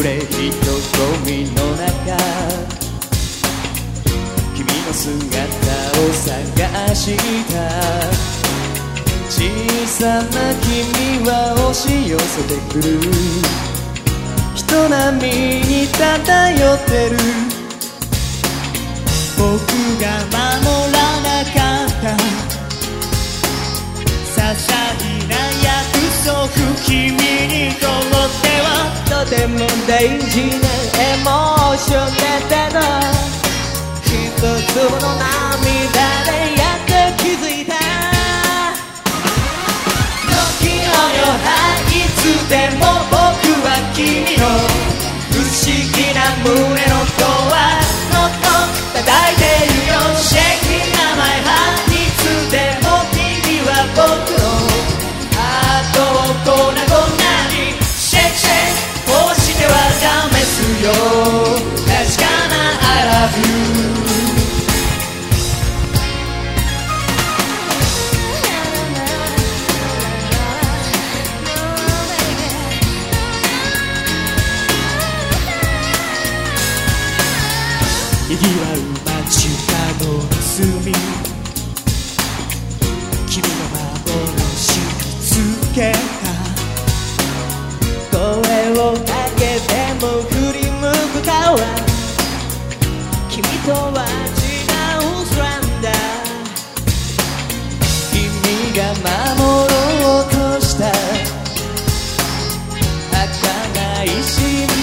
暮れ人混みの中。君の姿を探した。小さな君は押し寄せてくる。人波に漂ってる。僕が守らなかった。些細 tem no daisy, emotion, that, にぎわう街角の隅君の幻見つけた。声をかけても振り向く顔は。君とは違うスランダー君が守ろうとした。儚い心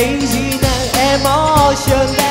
Asian and emotion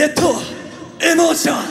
レッドエモーション。